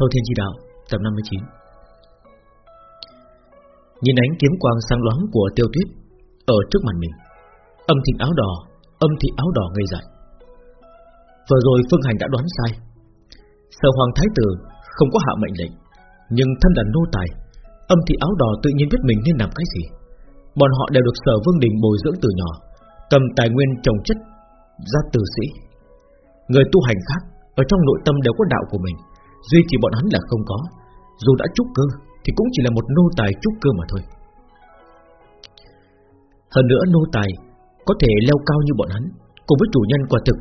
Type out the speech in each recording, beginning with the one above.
Thâu Thiên Chi Đạo, Tập 59 Nhìn ánh kiếm quang sáng loáng của tiêu tuyết Ở trước mặt mình, Âm thị áo đỏ, Âm thị áo đỏ ngây dại. Vừa rồi Phương Hành đã đoán sai. Sở Hoàng Thái Tử không có hạ mệnh lệnh, Nhưng thân là nô tài, Âm thị áo đỏ tự nhiên biết mình nên làm cái gì. Bọn họ đều được sở vương đình bồi dưỡng từ nhỏ, Cầm tài nguyên trồng chất Ra từ sĩ. Người tu hành khác, Ở trong nội tâm đều có đạo của mình. Duy chỉ bọn hắn là không có. Dù đã trúc cơ, Thì cũng chỉ là một nô tài trúc cơ mà thôi. Hơn nữa, nô tài Có thể leo cao như bọn hắn, Cùng với chủ nhân quả thực,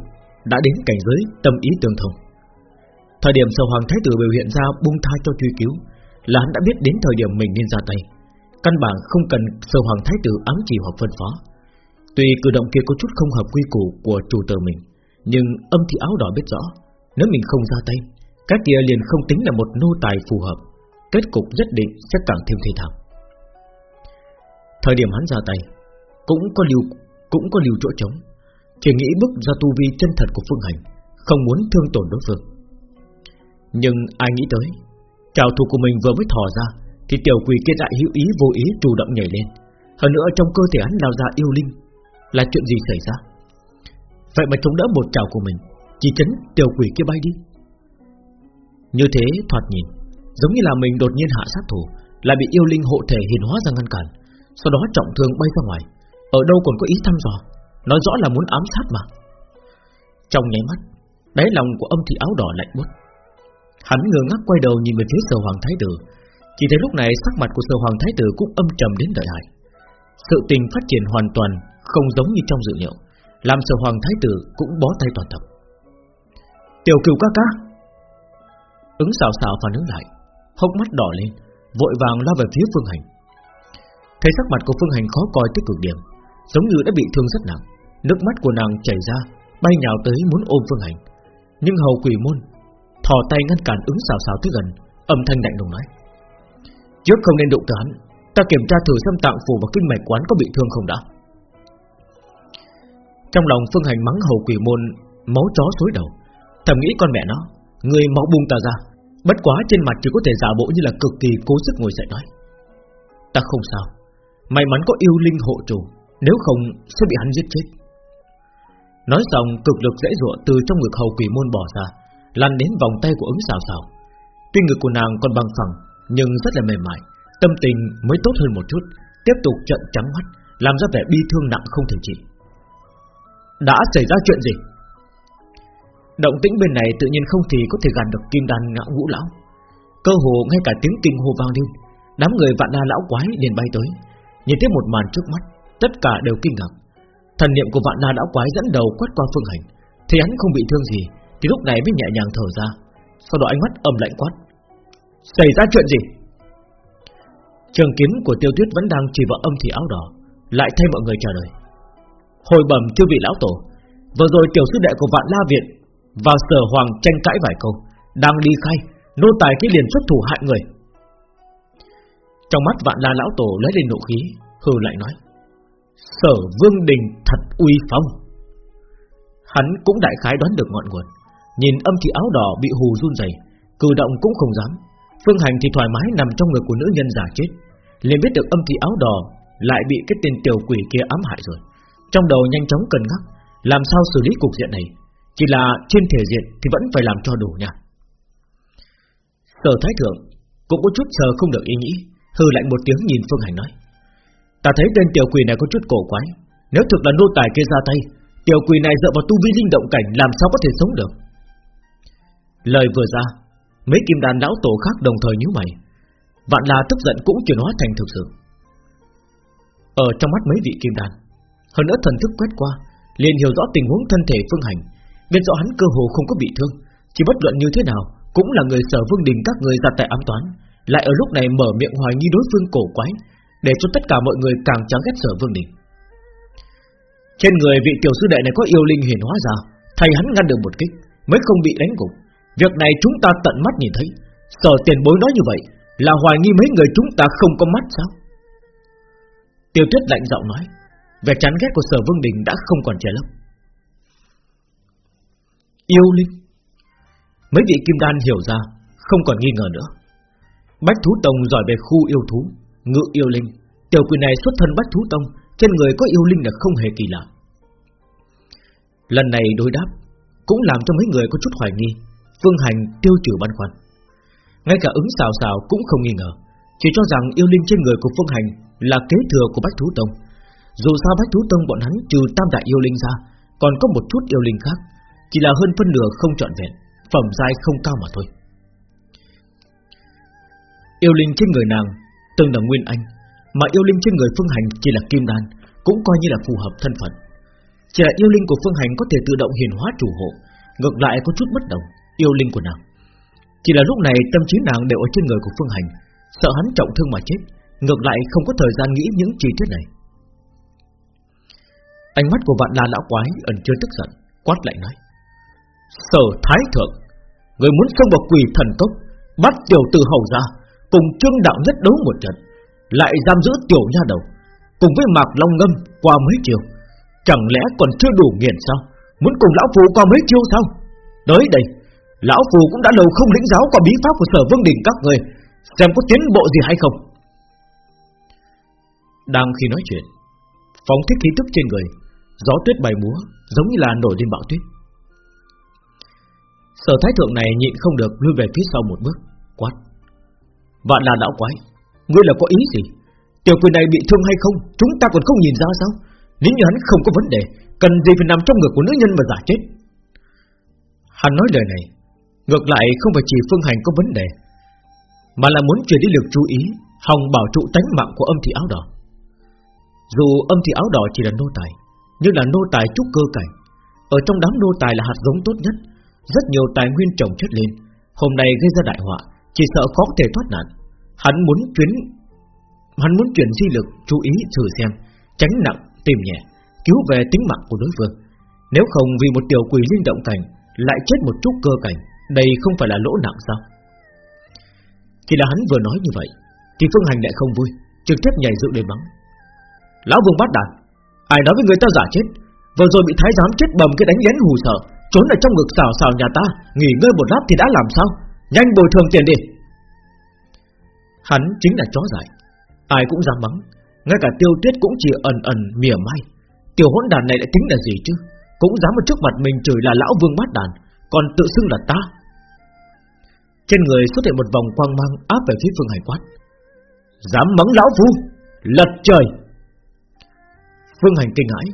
Đã đến cảnh giới tâm ý tương thông. Thời điểm sở hoàng thái tử biểu hiện ra Bung tha cho truy cứu, Là hắn đã biết đến thời điểm mình nên ra tay. Căn bản không cần sở hoàng thái tử ám chỉ hoặc phân phó. Tuy cử động kia có chút không hợp quy củ của chủ tờ mình, Nhưng âm thị áo đỏ biết rõ, Nếu mình không ra tay cái kia liền không tính là một nô tài phù hợp, Kết cục nhất định sẽ càng thêm thê thảm. Thời điểm hắn ra tay, Cũng có lưu, cũng có lưu chỗ trống, Chỉ nghĩ bước ra tu vi chân thật của Phương Hành, Không muốn thương tổn đối phương. Nhưng ai nghĩ tới, Trào thủ của mình vừa mới thò ra, Thì tiểu quỷ kia lại hữu ý vô ý chủ động nhảy lên. Hơn nữa trong cơ thể hắn lao ra yêu linh, Là chuyện gì xảy ra? Vậy mà chống đỡ một trào của mình, Chỉ chấn tiểu quỷ kia bay đi. Như thế thoạt nhìn, Giống như là mình đột nhiên hạ sát thủ, Lại bị yêu linh hộ thể hiền hóa ra ngăn cản, Sau đó trọng thương bay ra ngoài. Ở đâu còn có ý thăm dò, Nói rõ là muốn ám sát mà. Trong nháy mắt, Đáy lòng của âm thị áo đỏ lạnh buốt. Hắn ngơ ngác quay đầu nhìn về phía sở hoàng thái tử, Chỉ thấy lúc này sắc mặt của sở hoàng thái tử Cũng âm trầm đến đợi hại. Sự tình phát triển hoàn toàn Không giống như trong dự liệu, Làm sở hoàng thái tử cũng bó tay toàn tập. Tiểu cửu ca ca Ứng xào xào phản ứng lại, Hốc mắt đỏ lên, Vội vàng lao về phía Phương Hành. Thấy sắc mặt của Phương Hành khó coi tới cực điểm, Giống như đã bị thương rất nặng, Nước mắt của nàng chảy ra, Bay nhào tới muốn ôm Phương Hành. Nhưng hầu quỷ môn, Thò tay ngăn cản ứng xào xào tới gần, Âm thanh lạnh lùng nói, Trước không nên đụng tới hắn Ta kiểm tra thử xem tạng phủ và kinh mạch quán có bị thương không đã. Trong lòng Phương Hành mắng hầu quỷ môn, Máu chó xối đầu, Thầm nghĩ con mẹ nó Người máu buông ta ra. Bất quá trên mặt chỉ có thể giả bộ như là cực kỳ cố sức ngồi dậy nói. Ta không sao. May mắn có yêu linh hộ chủ. Nếu không, sẽ bị hắn giết chết. Nói xong, cực lực dễ dụa từ trong ngực hầu quỷ môn bỏ ra, Lăn đến vòng tay của ứng xào xào. Tuy ngực của nàng còn bằng phẳng, Nhưng rất là mềm mại, Tâm tình mới tốt hơn một chút, Tiếp tục trận trắng mắt, Làm ra vẻ bi thương nặng không thể chỉ Đã xảy ra chuyện gì? Động tĩnh bên này tự nhiên không thì có thể gạt được kim đan ngã ngũ lão. Cơ hồ ngay cả tiếng kinh hô vang lên, Đám người vạn đa lão quái liền bay tới. Nhìn thấy một màn trước mắt, Tất cả đều kinh ngạc. Thần niệm của vạn đa lão quái dẫn đầu quét qua phương hành Thì hắn không bị thương gì, Thì lúc này mới nhẹ nhàng thở ra, Sau đó ánh mắt âm lạnh quát. Xảy ra chuyện gì? Trường kiếm của tiêu tuyết vẫn đang chỉ vào âm thị áo đỏ, Lại thay mọi người trả lời. Hồi bẩm tiêu vị lão tổ, Vừa rồi tiểu sư đệ của vạn la viện và sở hoàng tranh cãi vài câu Đang ly khai Nô tài cái liền xuất thủ hại người. Trong mắt vạn la lão tổ lấy lên nộ khí Hừ lại nói Sở vương đình thật uy phong. Hắn cũng đại khái đoán được ngọn nguồn Nhìn âm thị áo đỏ bị hù run rẩy, Cử động cũng không dám. Phương hành thì thoải mái nằm trong người của nữ nhân giả chết liền biết được âm thị áo đỏ Lại bị cái tên tiểu quỷ kia ám hại rồi. Trong đầu nhanh chóng cân nhắc Làm sao xử lý cục diện này? Chỉ là trên thể diện thì vẫn phải làm cho đủ nha. Sở Thái Thượng Cũng có chút sờ không được ý nghĩ Hư lạnh một tiếng nhìn Phương Hành nói. Ta thấy tên tiểu quỷ này có chút cổ quái. Nếu thực là nô tài kia ra tay, Tiểu quỷ này dựa vào tu vi linh động cảnh Làm sao có thể sống được? Lời vừa ra, Mấy kim đàn lão tổ khác đồng thời nhíu mày. Vạn là tức giận cũng chuyển hóa thành thực sự. Ở trong mắt mấy vị kim đàn Hơn nữa thần thức quét qua, liền hiểu rõ tình huống thân thể phương hành. Biết rõ hắn cơ hồ không có bị thương, Chỉ bất luận như thế nào Cũng là người sở vương đình các người ra tại ám toán, Lại ở lúc này mở miệng hoài nghi đối phương cổ quái, Để cho tất cả mọi người càng chán ghét sở vương đình. Trên người vị tiểu sư đệ này có yêu linh hiển hóa ra Thầy hắn ngăn được một kích, Mới không bị đánh gục. Việc này chúng ta tận mắt nhìn thấy, Sở tiền bối nói như vậy Là hoài nghi mấy người chúng ta không có mắt sao? Tiêu tuyết lạnh giọng nói, Vẻ chán ghét của sở vương đình đã không còn che lấp. Yêu linh Mấy vị kim đan hiểu ra, Không còn nghi ngờ nữa. Bách Thú Tông giỏi về khu yêu thú, Ngự yêu linh. Tiểu quỷ này xuất thân Bách Thú Tông, Trên người có yêu linh là không hề kỳ lạ. Lần này đối đáp Cũng làm cho mấy người có chút hoài nghi, Phương Hành tiêu trừ băn khoăn. Ngay cả ứng xào xào cũng không nghi ngờ, Chỉ cho rằng yêu linh trên người của Phương Hành Là kế thừa của Bách Thú Tông. Dù sao Bách Thú Tông bọn hắn trừ tam đại yêu linh ra, Còn có một chút yêu linh khác. Chỉ là hơn phân nửa không trọn vẹn, Phẩm giai không cao mà thôi. Yêu linh trên người nàng Từng là Nguyên Anh, Mà yêu linh trên người Phương Hành chỉ là Kim Đan, Cũng coi như là phù hợp thân phận. Chỉ là yêu linh của Phương Hành có thể tự động hiền hóa chủ hộ, Ngược lại có chút bất đồng Yêu linh của nàng. Chỉ là lúc này tâm trí nàng đều ở trên người của Phương Hành, Sợ hắn trọng thương mà chết, Ngược lại không có thời gian nghĩ những chi tiết này. Ánh mắt của vạn la lão quái ẩn chưa tức giận, Quát lại nói. Sở thái thượng. Người muốn xông vào quỷ thần cốc Bắt tiểu tử hầu ra, Cùng trương đạo nhất đấu một trận, Lại giam giữ tiểu nha đầu, Cùng với mạc long ngâm qua mấy chiều. Chẳng lẽ còn chưa đủ nghiền sao? Muốn cùng lão phù qua mấy chiêu sao? Tới đây, Lão phù cũng đã lâu không lĩnh giáo qua bí pháp của sở vương đình các người, Xem có tiến bộ gì hay không. Đang khi nói chuyện, Phóng thích khí tức trên người, Gió tuyết bay múa, Giống như là nổi lên bão tuyết. Sở thái thượng này nhịn không được lui về phía sau một bước, Quát. Vạn là lão quái, Ngươi là có ý gì? Tiểu quyền này bị thương hay không? Chúng ta còn không nhìn ra sao? Nếu như hắn không có vấn đề, Cần gì phải nằm trong ngực của nữ nhân mà giả chết? Hắn nói lời này, Ngược lại không phải chỉ phương hành có vấn đề, Mà là muốn chuyển đi lực chú ý, Hòng bảo trụ tánh mạng của âm thị áo đỏ. Dù âm thị áo đỏ chỉ là nô tài, Nhưng là nô tài trúc cơ cảnh, Ở trong đám nô tài là hạt giống tốt nhất rất nhiều tài nguyên trồng chất lên. Hôm nay gây ra đại họa, chỉ sợ khó thể thoát nạn. Hắn muốn chuyến, Hắn muốn chuyển di lực, chú ý thử xem, Tránh nặng, tìm nhẹ, Cứu về tính mạng của đối phương. Nếu không vì một tiểu quỷ linh động cảnh, Lại chết một chút cơ cảnh, Đây không phải là lỗ nặng sao? Chỉ là hắn vừa nói như vậy, Thì Phương Hành lại không vui, Trực tiếp nhảy dựng lên mắng Lão vương bắt đàn, Ai nói với người ta giả chết? Vừa rồi bị thái giám chết bầm cái đánh lén hù sợ. Trốn ở trong ngực xào xào nhà ta, Nghỉ ngơi một lát thì đã làm sao? Nhanh bồi thường tiền đi. Hắn chính là chó dại. Ai cũng dám mắng. Ngay cả tiêu tuyết cũng chỉ ẩn ẩn mỉa mai. Tiểu hỗn đàn này lại tính là gì chứ? Cũng dám ở trước mặt mình chửi là lão vương bát đàn, Còn tự xưng là ta. Trên người xuất hiện một vòng quang mang Áp về phía phương hải quát. Dám mắng lão phu, Lật trời! Phương hành kinh hãi.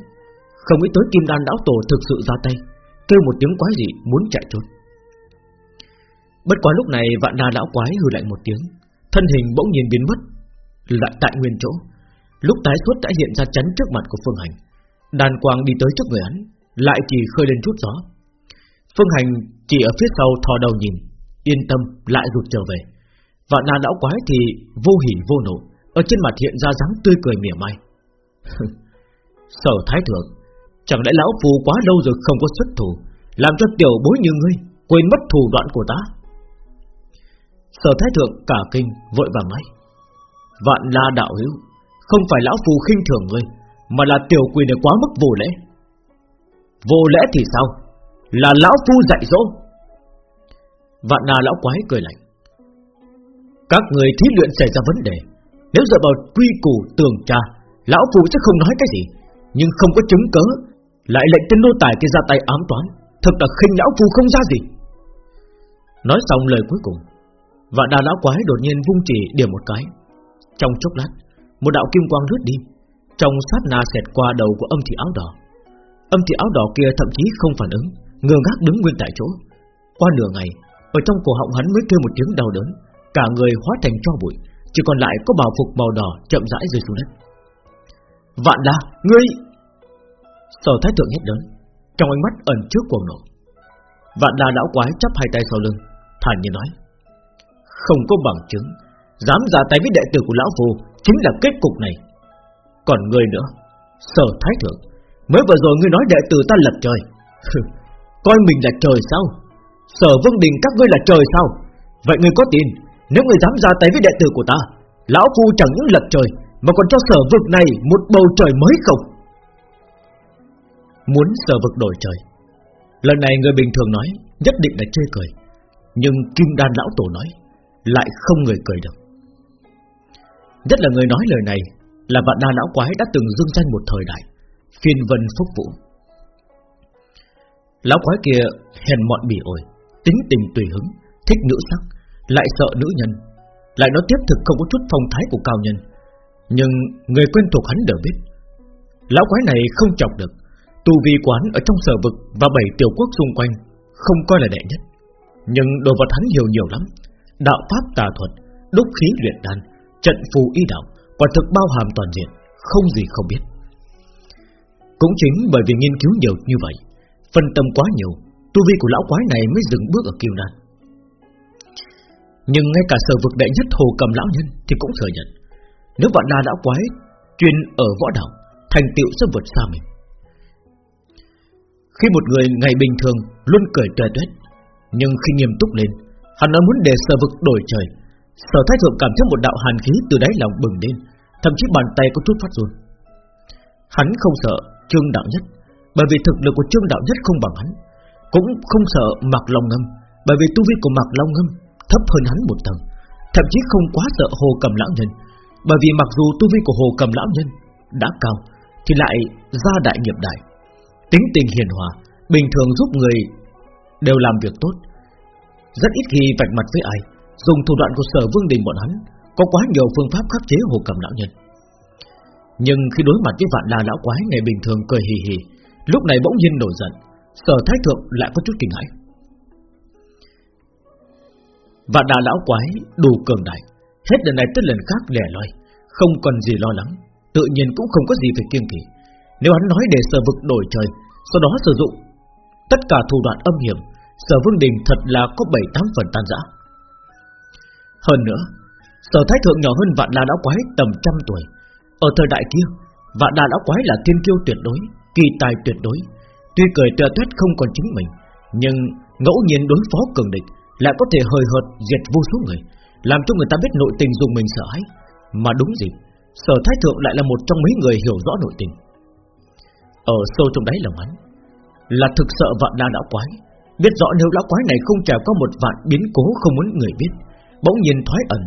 Không nghĩ tới kim đan lão tổ thực sự ra tay. Kêu một tiếng quái dị muốn chạy trốn. Bất quá lúc này vạn đa lão quái hừ lạnh một tiếng, Thân hình bỗng nhiên biến mất, Lại tại nguyên chỗ. Lúc tái xuất đã hiện ra chắn trước mặt của Phương Hành. Đàn quang đi tới trước người hắn, Lại chỉ khơi lên chút gió. Phương Hành chỉ ở phía sau thò đầu nhìn, Yên tâm, lại rụt trở về. Vạn đa lão quái thì vô hỉ vô nộ Ở trên mặt hiện ra dáng tươi cười mỉa mai. Sở thái thượng Chẳng lẽ lão phù quá lâu rồi không có xuất thủ, Làm cho tiểu bối như ngươi Quên mất thủ đoạn của ta? Sở thái thượng cả kinh, vội vàng nói, Vạn la đạo hữu, Không phải lão phù khinh thường ngươi, Mà là tiểu quỷ này quá mức vô lễ. Vô lễ thì sao? Là lão phu dạy dỗ. Vạn la lão quái cười lạnh, Các người thí luyện xảy ra vấn đề, Nếu dựa vào quy củ tường tra, Lão phu sẽ không nói cái gì, Nhưng không có chứng cớ lại lệnh tên nô tài kia ra tay ám toán Thật là khinh lão phu không ra gì. Nói xong lời cuối cùng và đà lão quái đột nhiên vung chỉ điểm một cái. Trong chốc lát Một đạo kim quang lướt đi Trong sát na xẹt qua đầu của âm thị áo đỏ. Âm thị áo đỏ kia thậm chí không phản ứng Ngơ ngác đứng nguyên tại chỗ. Qua nửa ngày Ở trong cổ họng hắn mới kêu một tiếng đau đớn Cả người hóa thành cho bụi Chỉ còn lại có bào phục màu đỏ chậm rãi rơi xuống đất. Vạn đà, ngươi! Sở thái thượng hét lớn, Trong ánh mắt ẩn trước cuồng nộ. Vạn đà lão quái chắp hai tay sau lưng, Thản nhiên nói, không có bằng chứng, Dám ra tay với đệ tử của Lão Phù Chính là kết cục này. Còn người nữa, Sở Thái Thượng, Mới vừa rồi ngươi nói đệ tử ta lật trời. Coi mình là trời sao? Sở Vương Đình các ngươi là trời sao? Vậy ngươi có tin, Nếu ngươi dám ra tay với đệ tử của ta, Lão Phu chẳng những lật trời, Mà còn cho sở vực này một bầu trời mới không? Muốn sở vực đổi trời. Lần này người bình thường nói, Nhất định là chơi cười. Nhưng Kim Đan Lão Tổ nói, Lại không người cười được. Nhất là người nói lời này, Là vạn đa lão quái đã từng dương danh một thời đại, Phiên vân phúc vũ. Lão quái kia hèn mọn bỉ ổi, Tính tình tùy hứng, Thích nữ sắc, Lại sợ nữ nhân. Lại nói tiếp thực không có chút phong thái của cao nhân. Nhưng người quen thuộc hắn đều biết, Lão quái này không chọc được Tu vi quán ở trong sở vực Và bảy tiểu quốc xung quanh Không coi là đệ nhất. Nhưng đồ vật hắn nhiều nhiều lắm. Đạo pháp tà thuật, Đúc khí luyện đan, Trận phù y đạo Quả thực bao hàm toàn diện, Không gì không biết. Cũng chính bởi vì nghiên cứu nhiều như vậy, Phân tâm quá nhiều, Tu vi của lão quái này mới dừng bước ở kiều đan Nhưng ngay cả sở vực đệ nhất hồ cầm lão nhân Thì cũng thừa nhận, Nếu vạn đa lão quái Chuyên ở võ đạo, Thành tựu sẽ vượt xa mình. Khi một người ngày bình thường Luôn cười tuệ tuét Nhưng khi nghiêm túc lên, Hắn nói muốn để sở vực đổi trời. Sở thái thượng cảm thấy một đạo hàn khí từ đáy lòng bừng lên, Thậm chí bàn tay có chút phát run. Hắn không sợ Trương đạo nhất, Bởi vì thực lực của Trương đạo nhất không bằng hắn. Cũng không sợ Mạc Long Ngâm, Bởi vì tu vi của Mạc Long Ngâm Thấp hơn hắn một tầng. Thậm chí không quá sợ Hồ Cầm Lão Nhân, Bởi vì mặc dù tu vi của Hồ Cầm Lão Nhân Đã cao, Thì lại ra đại nghiệp đại. Tính tình hiền hòa, Bình thường giúp người Đều làm việc tốt. Rất ít khi vạch mặt với ai, Dùng thủ đoạn của sở vương đình bọn hắn, Có quá nhiều phương pháp khắc chế hồ cầm lão nhân. Nhưng khi đối mặt với vạn đa lão quái Ngày bình thường cười hì hì, Lúc này bỗng nhiên nổi giận, Sở thái thượng lại có chút kinh hãi. Vạn đà lão quái đủ cường đại, Hết lần này tới lần khác lẻ loi, Không còn gì lo lắng, Tự nhiên cũng không có gì phải kiêng kỵ. Nếu hắn nói để sở vực đổi trời, Sau đó sử dụng. Tất cả thủ đoạn âm hiểm, Sở vương đình thật là có 7-8 phần tan rã. Hơn nữa, Sở thái thượng nhỏ hơn vạn la lão quái tầm trăm tuổi. Ở thời đại kia, Vạn la lão quái là thiên kiêu tuyệt đối, Kỳ tài tuyệt đối. Tuy cười tựa tuyết không còn chính mình, Nhưng ngẫu nhiên đối phó cường địch Lại có thể hời hợt diệt vô số người, Làm cho người ta biết nội tình dùng mình sợ hãi. Mà đúng gì, Sở thái thượng lại là một trong mấy người hiểu rõ nội tình. Ở sâu trong đáy lòng hắn Là thực sợ vạn la lão quái Biết rõ nếu lão quái này không trải qua một vạn biến cố không muốn người biết bỗng nhiên thoái ẩn,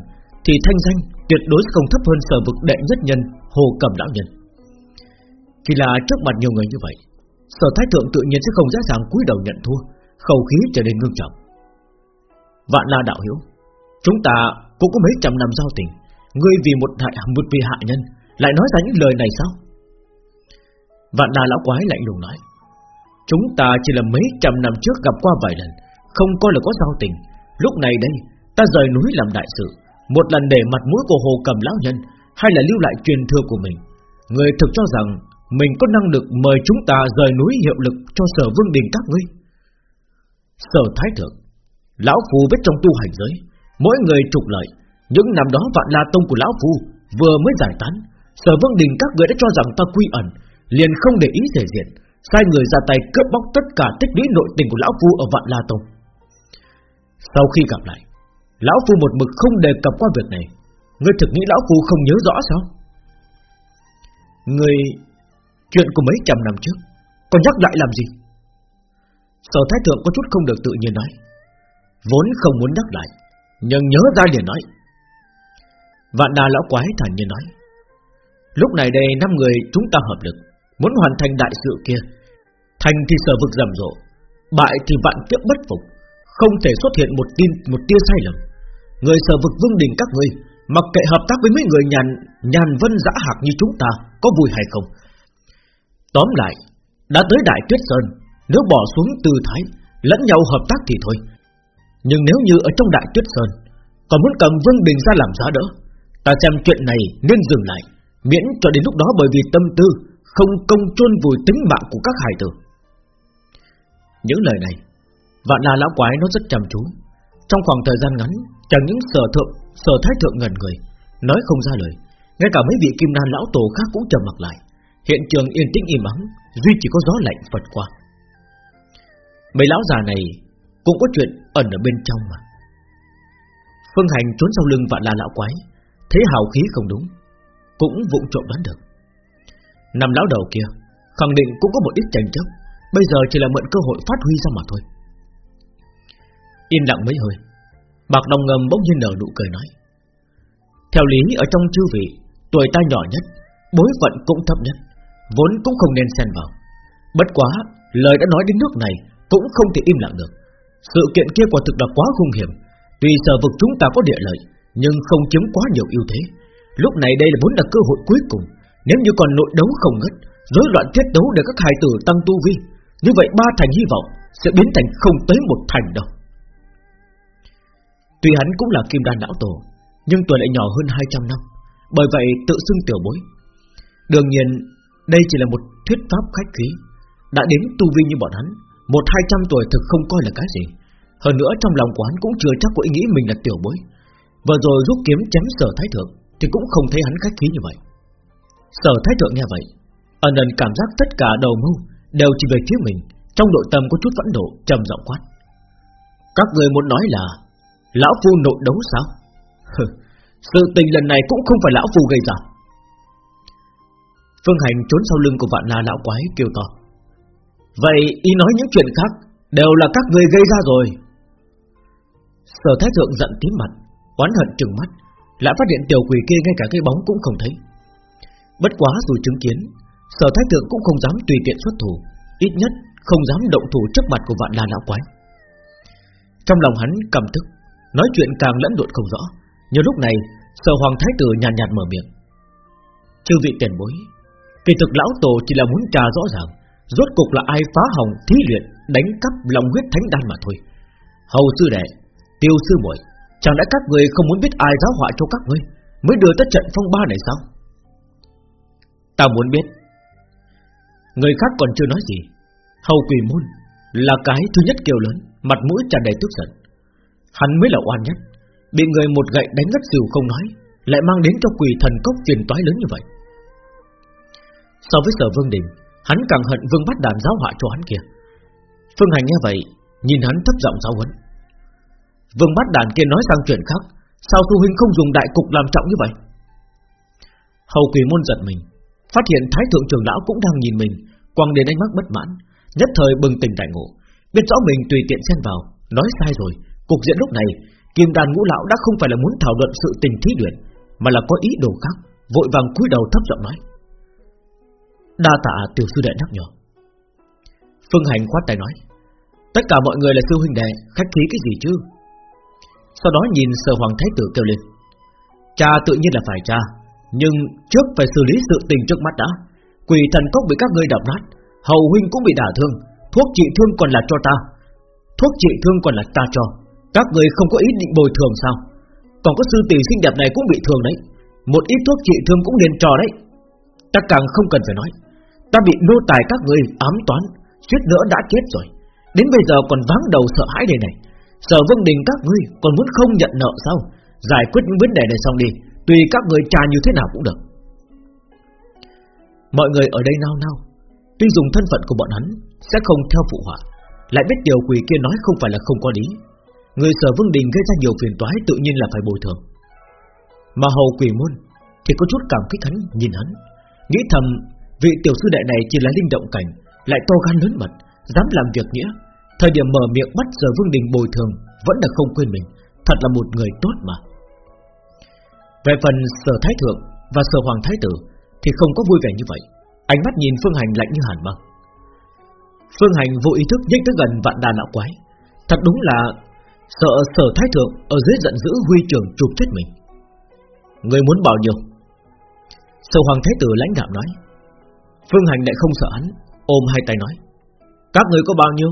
thì thanh danh tuyệt đối không thấp hơn sở vực đệ nhất nhân Hồ cầm lão nhân. Chỉ là trước mặt nhiều người như vậy, sở thái thượng tự nhiên sẽ không dễ dàng cúi đầu nhận thua, khẩu khí trở nên ngưng trọng. Vạn La đạo hiếu, chúng ta cũng có mấy trăm năm giao tình, ngươi vì một hại một vì hạ nhân lại nói ra những lời này sao? Vạn La lão quái lạnh lùng nói, chúng ta chỉ là mấy trăm năm trước gặp qua vài lần, không coi là có giao tình, lúc này đây Ta rời núi làm đại sự Một lần để mặt mũi của hồ cầm lão nhân Hay là lưu lại truyền thừa của mình. Người thực cho rằng Mình có năng lực mời chúng ta rời núi hiệu lực Cho sở vương đình các ngươi. Sở thái thượng Lão phù biết trong tu hành giới Mỗi người trục lợi Những năm đó vạn la tông của Lão phù Vừa mới giải tán. Sở vương đình các người đã cho rằng ta quy ẩn Liền không để ý thể diện, Sai người ra tay cướp bóc tất cả tích lũy nội tình của Lão Phu ở vạn la tông. Sau khi gặp lại, Lão Phu một mực không đề cập qua việc này. Ngươi thực nghĩ Lão Phu không nhớ rõ sao? Ngươi Chuyện của mấy trăm năm trước, Còn nhắc lại làm gì? Sở Thái Thượng có chút không được tự nhiên nói. Vốn không muốn nhắc lại, Nhưng nhớ ra liền nói. Vạn đà lão quái thản nhiên nói. Lúc này đây năm người chúng ta hợp lực Muốn hoàn thành đại sự kia. Thành thì sở vực rầm rộ, Bại thì vạn kiếp bất phục, Không thể xuất hiện một tin, một tia sai lầm. Người sở vực vương đình các ngươi, Mặc kệ hợp tác với mấy người nhàn Nhàn vân dã hạc như chúng ta, Có vui hay không? Tóm lại, Đã tới Đại Tuyết Sơn, Nếu bỏ xuống tư thái, Lẫn nhau hợp tác thì thôi. Nhưng nếu như ở trong Đại Tuyết Sơn, Còn muốn cầm vương đình ra làm giá đỡ, Ta xem chuyện này nên dừng lại, Miễn cho đến lúc đó bởi vì tâm tư không công chôn vùi tính mạng của các hài tử. Những lời này Vạn là lão quái nó rất chăm chú. Trong khoảng thời gian ngắn, Chẳng những sở thượng, Sở thái thượng ngần người, Nói không ra lời, Ngay cả mấy vị kim nan lão tổ khác cũng trầm mặc lại. Hiện trường yên tĩnh im ắng, Duy chỉ có gió lạnh phật qua. Mấy lão già này Cũng có chuyện ẩn ở bên trong mà. Phương hành trốn sau lưng vạn la lão quái, Thấy hào khí không đúng, Cũng vụng trộm đoán được. Năm lão đầu kia, Khẳng định cũng có một ít tranh chấp. Bây giờ chỉ là mượn cơ hội phát huy ra mà thôi. Im lặng mấy hơi Bạc đồng ngầm bỗng nhiên nở nụ cười nói. Theo lý ở trong chư vị, Tuổi ta nhỏ nhất, Bối phận cũng thấp nhất, Vốn cũng không nên xen vào. Bất quá, lời đã nói đến nước này Cũng không thể im lặng được. Sự kiện kia quả thực là quá hung hiểm. Tuy sở vực chúng ta có địa lợi, Nhưng không chiếm quá nhiều ưu thế. Lúc này đây là vốn là cơ hội cuối cùng nếu như còn nội đấu không ngất, rối loạn thiết đấu để các hài tử tăng tu vi, Như vậy ba thành hy vọng Sẽ biến thành không tới một thành đâu. Tuy hắn cũng là kim đan lão tổ, Nhưng tuổi lại nhỏ hơn 200 năm, Bởi vậy tự xưng tiểu bối. Đương nhiên, Đây chỉ là một thuyết pháp khách khí. Đã đến tu vi như bọn hắn, Một hai trăm tuổi thực không coi là cái gì. Hơn nữa trong lòng quán cũng chưa chắc có ý nghĩ mình là tiểu bối. Vừa rồi rút kiếm chém sở thái thượng Thì cũng không thấy hắn khách khí như vậy. Sở thái thượng nghe vậy, Ẩn ẩn cảm giác tất cả đầu mưu Đều chỉ về phía mình, Trong nội tâm có chút vẫn nộ, trầm giọng quát. Các người muốn nói là, Lão Phu nội đấu sao? Sự tình lần này cũng không phải Lão Phu gây ra. Phương Hành trốn sau lưng của vạn la lão quái, kêu to. Vậy y nói những chuyện khác Đều là các người gây ra rồi. Sở thái thượng giận tím mặt, Oán hận trừng mắt, Lại phát hiện tiểu quỷ kia ngay cả cái bóng cũng không thấy. Bất quá dù chứng kiến Sở thái thượng cũng không dám tùy tiện xuất thủ Ít nhất không dám động thủ trước mặt của vạn la lão quái. Trong lòng hắn cầm thức Nói chuyện càng lẫn lộn không rõ Nhưng lúc này Sở hoàng thái tử nhàn nhạt, nhạt mở miệng. Chư vị tiền bối Kỳ thực lão tổ chỉ là muốn trà rõ ràng Rốt cục là ai phá hỏng thí luyện Đánh cắp lòng huyết thánh đan mà thôi. Hầu sư đệ Tiêu sư muội Chẳng lẽ các người không muốn biết ai giáo họa cho các ngươi Mới đưa tới trận phong ba này sao? Ta muốn biết. Người khác còn chưa nói gì. Hầu quỷ môn Là cái thứ nhất kiều lớn, Mặt mũi tràn đầy tức giận. Hắn mới là oan nhất, Bị người một gậy đánh ngất xỉu không nói, Lại mang đến cho quỷ thần cốc phiền toái lớn như vậy. So với sở vương đình, Hắn càng hận vương bắt đàn giáo họa cho hắn kia. Phương Hành nghe vậy, Nhìn hắn thấp giọng giáo huấn. Vương bắt đàn kia nói sang chuyện khác, Sao tu huynh không dùng đại cục làm trọng như vậy? Hầu quỷ môn giận mình Phát hiện thái thượng trưởng lão cũng đang nhìn mình, Quăng đến ánh mắt bất mãn, Nhất thời bừng tỉnh đại ngộ. Biết rõ mình tùy tiện xen vào, Nói sai rồi, Cục diện lúc này, Kim đàn ngũ lão đã không phải là muốn thảo luận sự tình thí luyện, Mà là có ý đồ khác, Vội vàng cúi đầu thấp giọng nói. Đa tạ tiểu sư đệ nhắc nhở. Phương Hành khoát tay nói. Tất cả mọi người là sư huynh đệ, Khách khí cái gì chứ? Sau đó nhìn sở hoàng thái tử kêu lên. Cha tự nhiên là phải cha nhưng trước phải xử lý sự tình trước mắt đã, Quỷ thần cốc bị các ngươi đập nát, Hầu huynh cũng bị đả thương, Thuốc trị thương còn là cho ta, Thuốc trị thương còn là ta cho, Các người không có ý định bồi thường sao? Còn có sư tỷ xinh đẹp này cũng bị thương đấy, Một ít thuốc trị thương cũng nên trò đấy. Ta càng không cần phải nói, Ta bị nô tài các người ám toán, suýt nữa đã chết rồi. Đến bây giờ còn vắng đầu sợ hãi đây này, Sở vương đình các ngươi còn muốn không nhận nợ sao? Giải quyết những vấn đề này xong đi. Tùy các người trà như thế nào cũng được. Mọi người ở đây nao nao. Tuy dùng thân phận của bọn hắn Sẽ không theo phụ họa, Lại biết điều quỷ kia nói không phải là không có lý. Người sở vương đình gây ra nhiều phiền toái Tự nhiên là phải bồi thường. Mà hầu quỷ môn Thì có chút cảm kích hắn nhìn hắn, Nghĩ thầm Vị tiểu sư đệ này chỉ là linh động cảnh, Lại to gan lớn mật, Dám làm việc nghĩa. Thời điểm mở miệng bắt sở Vương Đình bồi thường Vẫn là không quên mình, Thật là một người tốt mà. Về phần sở thái thượng Và sở hoàng thái tử Thì không có vui vẻ như vậy. Ánh mắt nhìn Phương Hành lạnh như hàn băng Phương Hành vô ý thức nhích tới gần vạn đà lão quái. Thật đúng là Sợ sở thái thượng Ở dưới giận dữ huy trưởng chụp chết mình. Người muốn bao nhiêu Sở hoàng thái tử lãnh đạo nói. Phương Hành lại không sợ hắn, Ôm hai tay nói. Các người có bao nhiêu?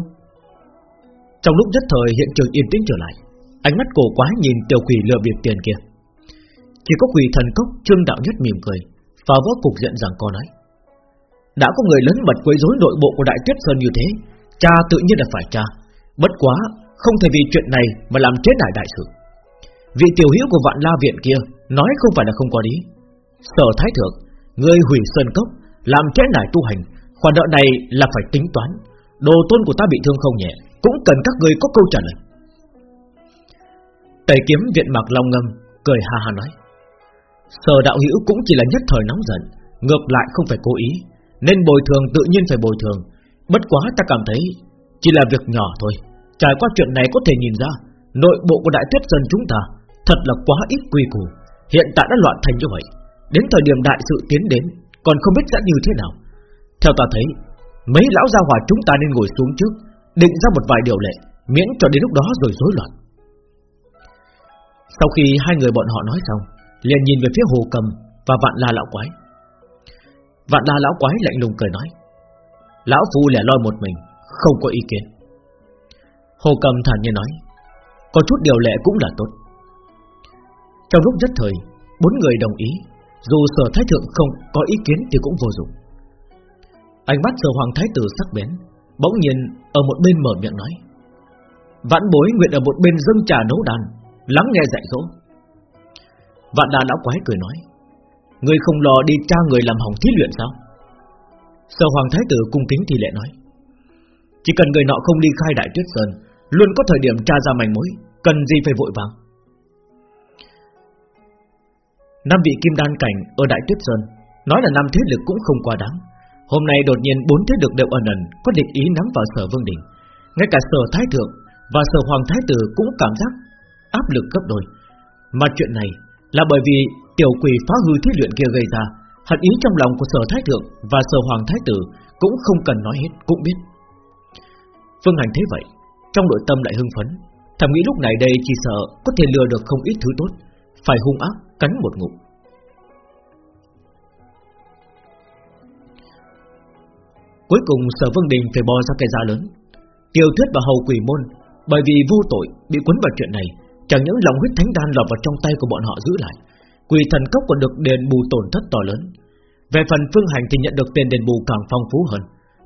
Trong lúc nhất thời hiện trường yên tĩnh trở lại, Ánh mắt cổ quá nhìn tiểu quỷ lừa bịp tiền kia. Chỉ có quỷ thần cốc Trương đạo nhất mỉm cười. Phá vỡ cục diện rằng con nói. Đã có người lớn mật quấy rối nội bộ của Đại Tuyết Sơn như thế, Cha tự nhiên là phải cha Bất quá, không thể vì chuyện này Mà làm chết đại đại sự. Vị tiểu hữu của vạn la viện kia Nói không phải là không có lý. Sở thái thượng Ngươi hủy sơn cốc, làm chết đại tu hành, Khoản nợ này là phải tính toán. Đồ tôn của ta bị thương không nhẹ, Cũng cần các người có câu trả lời. Tẩy kiếm viện mạc long ngâm Cười ha ha nói. Sở đạo hữu cũng chỉ là nhất thời nóng giận, Ngược lại không phải cố ý, Nên bồi thường tự nhiên phải bồi thường. Bất quá ta cảm thấy Chỉ là việc nhỏ thôi. Trải qua chuyện này có thể nhìn ra, Nội bộ của Đại Tuyết Sơn chúng ta Thật là quá ít quy củ. Hiện tại đã loạn thành như vậy, Đến thời điểm đại sự tiến đến, Còn không biết sẽ như thế nào. Theo ta thấy, Mấy lão gia hỏa chúng ta nên ngồi xuống trước, Định ra một vài điều lệ, Miễn cho đến lúc đó rồi rối loạn. Sau khi hai người bọn họ nói xong liền nhìn về phía hồ cầm Và vạn la lão quái. Vạn la lão quái lạnh lùng cười nói, Lão phu lẻ loi một mình, Không có ý kiến. Hồ cầm thản nhiên nói, Có chút điều lệ cũng là tốt. Trong lúc nhất thời, Bốn người đồng ý, Dù sở thái thượng không có ý kiến thì cũng vô dụng. Ánh mắt sở hoàng thái tử sắc bén, Bỗng nhiên ở một bên mở miệng nói Vãn bối nguyện ở một bên dâng trà nấu đàn, Lắng nghe dạy dỗ. Vạn đà lão quái cười nói Người không lo đi tra người làm hỏng thí luyện sao? Sở hoàng thái tử cung kính thì lệ nói, Chỉ cần người nọ không đi khai đại tuyết sơn, Luôn có thời điểm tra ra manh mối, Cần gì phải vội vàng? Năm vị kim đan cảnh ở đại tuyết sơn, Nói là năm thế lực cũng không quá đáng. Hôm nay đột nhiên bốn thế lực đều ẩn ẩn, Có định ý nắm vào sở vương đình. Ngay cả sở thái thượng và sở hoàng thái tử cũng cảm giác áp lực gấp đôi. Mà chuyện này là bởi vì tiểu quỷ phá hư thí luyện kia gây ra, Hận ý trong lòng của sở thái thượng Và sở hoàng thái tử Cũng không cần nói hết, cũng biết. Phương Hành thấy vậy, Trong nội tâm lại hưng phấn, Thầm nghĩ lúc này đây chỉ sợ có thể lừa được không ít thứ tốt, Phải hung ác, cắn một ngụm. Cuối cùng sở vương đình phải bò ra cây giá lớn. Tiêu thuyết và hầu quỷ môn, Bởi vì vô tội, bị cuốn vào chuyện này Chẳng những lòng huyết thánh đan lọt vào trong tay của bọn họ giữ lại, Quỷ thần cốc còn được đền bù tổn thất to lớn. Về phần phương hành thì nhận được tiền đền bù càng phong phú hơn.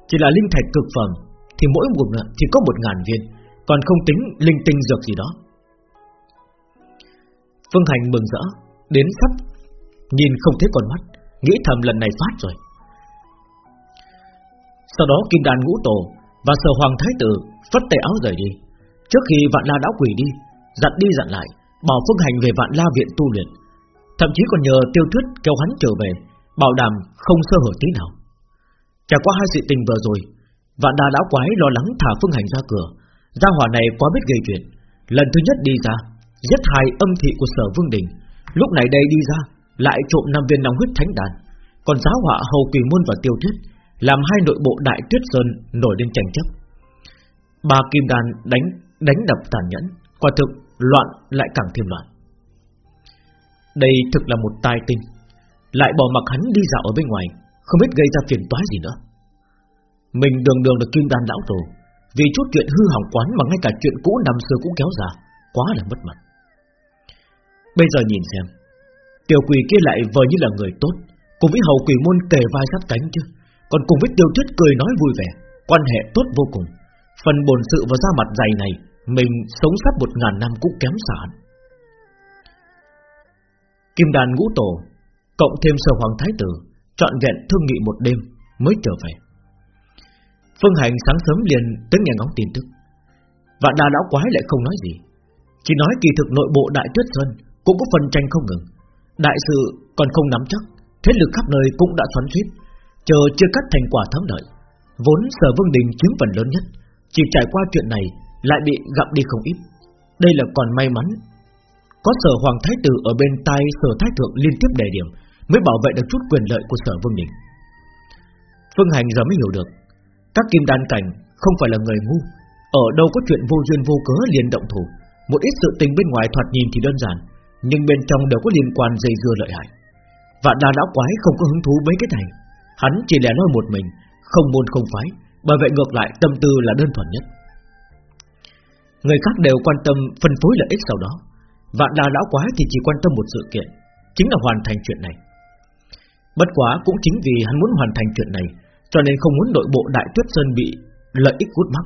Chỉ là linh thạch cực phẩm, Thì mỗi một chỉ có một ngàn viên, Còn không tính linh tinh dược gì đó. Phương hành mừng rỡ, Đến sắp Nhìn không thấy con mắt, Nghĩ thầm lần này phát rồi. Sau đó kim đàn ngũ tổ Và sở hoàng thái tử Phất tay áo rời đi. Trước khi vạn la đã quỷ đi Dặn đi dặn lại Bảo phương hành về vạn la viện tu luyện. Thậm chí còn nhờ tiêu thuyết kéo hắn trở về, Bảo đảm không sơ hở tí nào. Trải qua hai sự tình vừa rồi, Vạn đà lão quái lo lắng thả phương hành ra cửa. Gia hỏa này quá biết gây chuyện. Lần thứ nhất đi ra, Giết hại âm thị của sở vương đình. Lúc này đây đi ra, Lại trộm năm viên nóng huyết thánh đàn. Còn giáo họa hầu kỳ môn và tiêu thuyết Làm hai nội bộ đại tuyết sơn nổi lên tranh chấp. Bà kim đàn đánh đánh đập tàn nhẫn. Quả thực, loạn lại càng thêm loạn. Đây thực là một tai tinh. Lại bỏ mặc hắn đi dạo ở bên ngoài, Không biết gây ra phiền toái gì nữa. Mình đường đường được kim đan lão tổ, Vì chút chuyện hư hỏng quán Mà ngay cả chuyện cũ năm xưa cũng kéo ra, Quá là mất mặt. Bây giờ nhìn xem, Tiểu quỷ kia lại vờ như là người tốt, Cùng với hầu quỷ môn kề vai sát cánh chứ, Còn cùng với tiêu tuyết cười nói vui vẻ, Quan hệ tốt vô cùng, Phần bổn sự và da mặt dày này mình sống sắp một ngàn năm cũng kém sản Kim đàn ngũ tổ, Cộng thêm sở hoàng thái tử Chọn vẹn thương nghị một đêm Mới trở về. Phương Hành sáng sớm liền tới nghe ngóng tin tức. Vạn đà lão quái lại không nói gì. Chỉ nói kỳ thực nội bộ đại tuyết sơn Cũng có phần tranh không ngừng. Đại sự còn không nắm chắc, Thế lực khắp nơi cũng đã xoắn suýt Chờ chưa cắt thành quả thắng lợi. Vốn sở vương đình chiếm phần lớn nhất, Chỉ trải qua chuyện này lại bị gặm đi không ít. Đây là còn may mắn. Có sở hoàng thái tử ở bên tai sở thái thượng liên tiếp đề điểm, mới bảo vệ được chút quyền lợi của sở vương đình. Phương Hành giờ mới hiểu được, các kim đan cảnh không phải là người ngu, ở đâu có chuyện vô duyên vô cớ liền động thủ. Một ít sự tình bên ngoài thoạt nhìn thì đơn giản, nhưng bên trong đều có liên quan dây dưa lợi hại. Vạn đà lão quái không có hứng thú với cái này, hắn chỉ lẻ nói một mình, không môn không phái, bởi vậy ngược lại tâm tư là đơn thuần nhất. Người khác đều quan tâm phân phối lợi ích sau đó. Vạn đà lão quái thì chỉ quan tâm một sự kiện, Chính là hoàn thành chuyện này. Bất quá cũng chính vì hắn muốn hoàn thành chuyện này, Cho nên không muốn nội bộ đại tuyết sơn bị lợi ích cút mắc.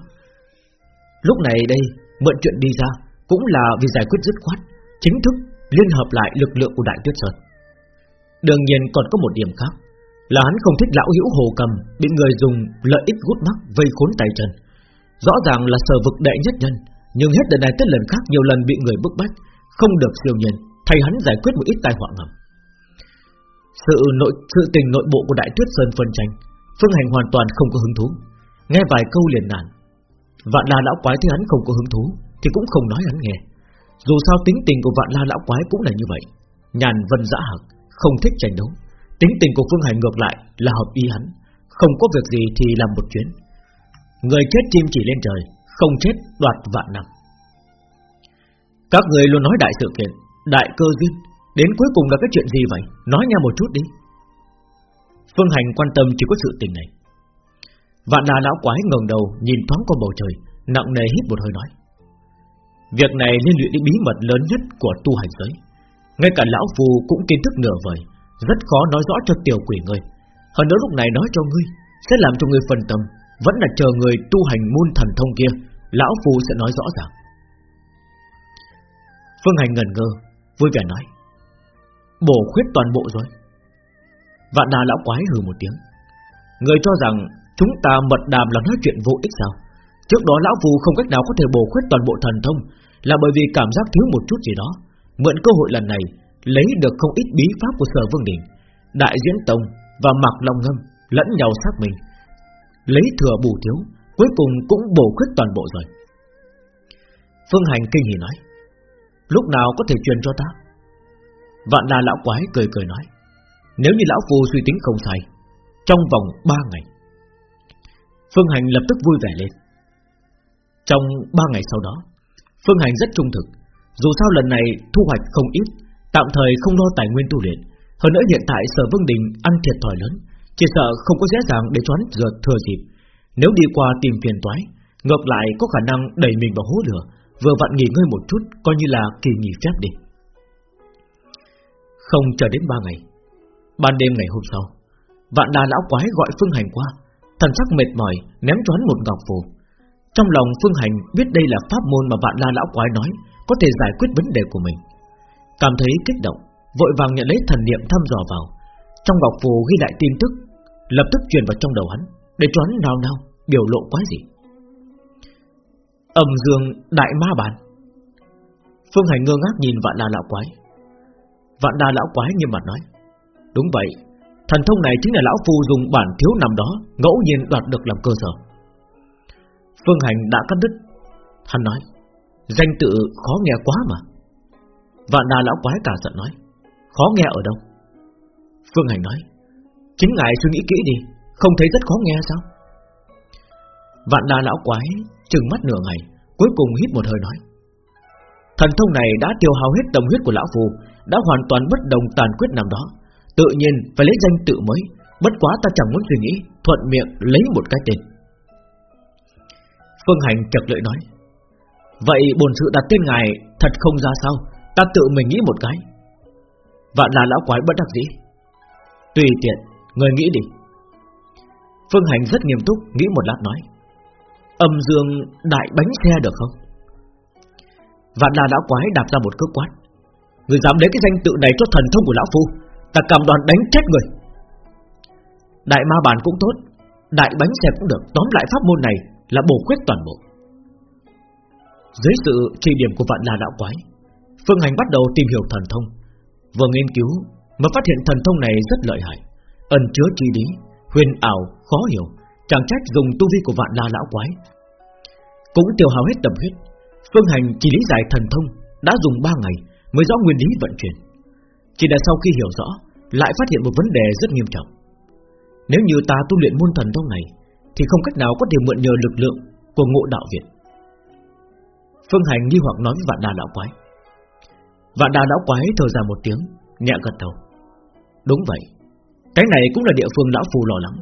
Lúc này đây, Mượn chuyện đi ra Cũng là vì giải quyết dứt khoát, Chính thức liên hợp lại lực lượng của đại tuyết sơn. Đương nhiên còn có một điểm khác, Là hắn không thích lão hữu hồ cầm Bị người dùng lợi ích gút mắc Vây khốn tay chân. Rõ ràng là sở vực đệ nhất nhân nhưng hết lần này tới lần khác nhiều lần bị người bức bách, Không được siêu nhiên Thầy hắn giải quyết một ít tai họa ngầm. Sự nội, sự tình nội bộ của Đại Tuyết Sơn phân tranh, Phương Hành hoàn toàn không có hứng thú. Nghe vài câu liền nản. Vạn La lão quái thấy hắn không có hứng thú, Thì cũng không nói hắn nghe. Dù sao tính tình của vạn la lão quái cũng là như vậy. Nhàn vân dã hạc, Không thích tranh đấu. Tính tình của Phương Hành ngược lại là hợp ý hắn. Không có việc gì thì làm một chuyến. Người chết chim chỉ lên trời không chết đoạt vạn năm. Các người luôn nói đại sự kiện, Đại cơ duyên, Đến cuối cùng là cái chuyện gì vậy? Nói nha một chút đi. Phương Hành quan tâm chỉ có sự tình này. Vạn đà lão quái ngẩng đầu Nhìn thoáng qua bầu trời, Nặng nề hít một hơi nói. Việc này liên lụy đến bí mật lớn nhất của tu hành giới. Ngay cả lão phù cũng kiến thức nửa vời, Rất khó nói rõ cho tiểu quỷ ngươi Hơn nữa lúc này nói cho ngươi, Sẽ làm cho ngươi phân tâm. Vẫn là chờ người tu hành môn thần thông kia, Lão phù sẽ nói rõ ràng. Phương Hành ngần ngơ, Vui vẻ nói, Bổ khuyết toàn bộ rồi. Vạn đà lão quái hừ một tiếng, Người cho rằng chúng ta mật đàm là nói chuyện vô ích sao? Trước đó lão phù không cách nào có thể bổ khuyết toàn bộ thần thông, Là bởi vì cảm giác thiếu một chút gì đó. Mượn cơ hội lần này, Lấy được không ít bí pháp của sở vương đình, Đại diễn tông và mặc long ngâm Lẫn nhau xác mình Lấy thừa bù thiếu, Cuối cùng cũng bổ khuyết toàn bộ rồi. Phương Hành kinh hỉ nói, Lúc nào có thể truyền cho ta? Vạn đà lão quái cười cười nói, Nếu như lão phù suy tính không sai, Trong vòng 3 ngày. Phương Hành lập tức vui vẻ lên. Trong 3 ngày sau đó, Phương Hành rất trung thực, Dù sao lần này thu hoạch không ít, Tạm thời không lo tài nguyên tu luyện, Hơn nữa hiện tại sở vương đình ăn thiệt thòi lớn. Chỉ sợ không có dễ dàng để choán giờ thừa dịp. Nếu đi qua tìm phiền toái, Ngược lại có khả năng đẩy mình vào hố lửa, Vừa vặn nghỉ ngơi một chút, Coi như là kỳ nghỉ phép đi. Không chờ đến ba ngày, Ban đêm ngày hôm sau, Vạn đà lão quái gọi Phương Hành qua, Thần sắc mệt mỏi, ném choán một ngọc phù. Trong lòng Phương Hành biết đây là pháp môn mà vạn đà lão quái nói, Có thể giải quyết vấn đề của mình. Cảm thấy kích động, Vội vàng nhận lấy thần niệm thăm dò vào. Trong ngọc phù ghi lại tin tức Lập tức truyền vào trong đầu hắn, Để choán nào nào biểu lộ quái gì. Âm dương đại ma bản Phương Hành ngơ ngác nhìn vạn đà lão quái. Vạn đà lão quái nghiêm mặt nói, Đúng vậy, Thần thông này chính là lão phu dùng bản thiếu nằm đó, Ngẫu nhiên đoạt được làm cơ sở. Phương Hành đã cắt đứt. Hắn nói, Danh tự khó nghe quá mà. Vạn đà lão quái cả giận nói, Khó nghe ở đâu? Phương Hành nói Chính ngài suy nghĩ kỹ đi Không thấy rất khó nghe sao? Vạn đà lão quái Trừng mắt nửa ngày Cuối cùng hít một hơi nói. Thần thông này đã tiêu hao hết tâm huyết của lão phù Đã hoàn toàn bất đồng tàn quyết nằm đó. Tự nhiên phải lấy danh tự mới Bất quá ta chẳng muốn suy nghĩ Thuận miệng lấy một cái tên. Phương Hành chật lợi nói. Vậy bổn sự đặt tên ngài Thật không ra sao? Ta tự mình nghĩ một cái. Vạn là lão quái bất đắc dĩ. Tùy tiện, người nghĩ đi. Phương Hành rất nghiêm túc, Nghĩ một lát nói. Âm dương đại bánh xe được không? Vạn la lão quái đạp ra một cước quát. Người dám lấy cái danh tự này cho thần thông của lão phu, Ta cầm đoàn đánh chết người. Đại ma bản cũng tốt, Đại bánh xe cũng được. Tóm lại pháp môn này là bổ khuyết toàn bộ. Dưới sự chỉ điểm của vạn la đạo quái, Phương Hành bắt đầu tìm hiểu thần thông. Vừa nghiên cứu Mà phát hiện thần thông này rất lợi hại. Ẩn chứa chi lý Huyền ảo, khó hiểu Chẳng trách dùng tu vi của vạn la lão quái. Cũng tiêu hao hết tâm huyết Phương Hành chỉ lý giải thần thông Đã dùng 3 ngày mới rõ nguyên lý vận chuyển. Chỉ là sau khi hiểu rõ Lại phát hiện một vấn đề rất nghiêm trọng. Nếu như ta tu luyện môn thần thông này Thì không cách nào có thể mượn nhờ lực lượng Của ngộ đạo Việt Phương Hành nghi hoặc nói với vạn đà lão quái. Vạn đà lão quái thở ra một tiếng Nhẹ gật đầu. Đúng vậy. Cái này cũng là địa phương lão phù lo lắng.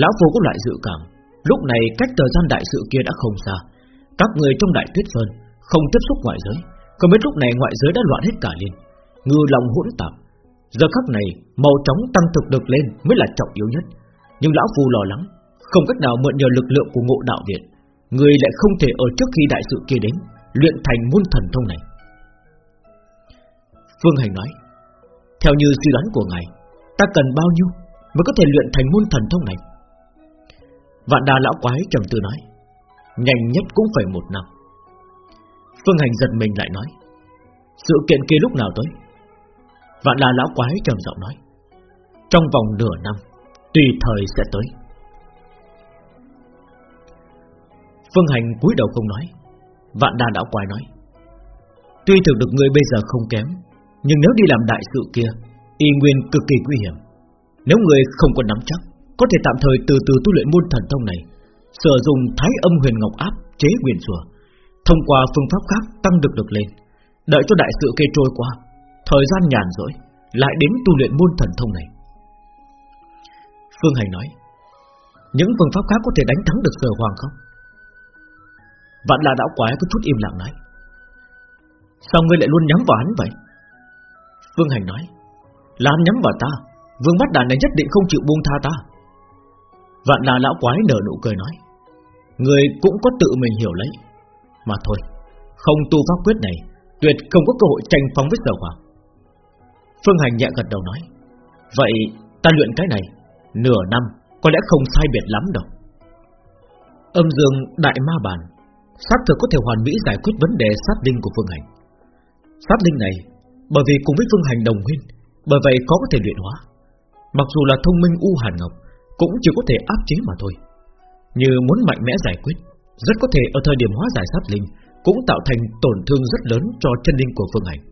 Lão phù có loại dự cảm, Lúc này cách thời gian đại sự kia đã không xa. Các người trong đại tuyết sơn Không tiếp xúc ngoại giới, Không biết lúc này ngoại giới đã loạn hết cả lên. Ngư lòng hỗn tạp. Giờ khắc này màu trống tăng thực được lên Mới là trọng yếu nhất. Nhưng lão phù lo lắng, Không cách nào mượn nhờ lực lượng của ngộ đạo viện. Người lại không thể ở trước khi đại sự kia đến, Luyện thành môn thần thông này. Phương Hành nói, Theo như suy đoán của ngài Ta cần bao nhiêu mới có thể luyện thành môn thần thông này? Vạn đà lão quái trầm tư nói, Nhanh nhất cũng phải một năm. Phương Hành giật mình lại nói, Sự kiện kia lúc nào tới? Vạn đà lão quái trầm giọng nói, Trong vòng nửa năm, Tùy thời sẽ tới. Phương Hành cúi đầu không nói, Vạn đà lão quái nói, Tuy thực được ngươi bây giờ không kém, Nhưng nếu đi làm đại sự kia Y nguyên cực kỳ nguy hiểm. Nếu người không có nắm chắc, Có thể tạm thời từ từ tu luyện môn thần thông này, Sử dụng thái âm huyền ngọc áp Chế nguyên rùa, Thông qua phương pháp khác tăng được được lên. Đợi cho đại sự kê trôi qua, Thời gian nhàn rỗi, Lại đến tu luyện môn thần thông này. Phương Hành nói, Những phương pháp khác có thể đánh thắng được sở hoàng không? Vạn là đạo quái có chút im lặng nói, Sao ngươi lại luôn nhắm vào hắn vậy? Phương Hành nói là hắn nhắm vào ta, Vương bắt đàn này nhất định không chịu buông tha ta. Vạn là lão quái nở nụ cười nói, Người cũng có tự mình hiểu lấy. Mà thôi, Không tu pháp quyết này, Tuyệt không có cơ hội tranh phong với sở hoàng Phương Hành nhẹ gật đầu nói, Vậy ta luyện cái này, Nửa năm, có lẽ không sai biệt lắm đâu. Âm dương đại ma bản Sát thực có thể hoàn mỹ giải quyết vấn đề sát linh của Phương Hành. Sát linh này, Bởi vì cùng với Phương Hành đồng nguyên bởi vậy có có thể luyện hóa. Mặc dù là thông minh U Hàn Ngọc, Cũng chỉ có thể áp chế mà thôi. Như muốn mạnh mẽ giải quyết, Rất có thể ở thời điểm hóa giải sát linh Cũng tạo thành tổn thương rất lớn cho chân linh của Phương Hành.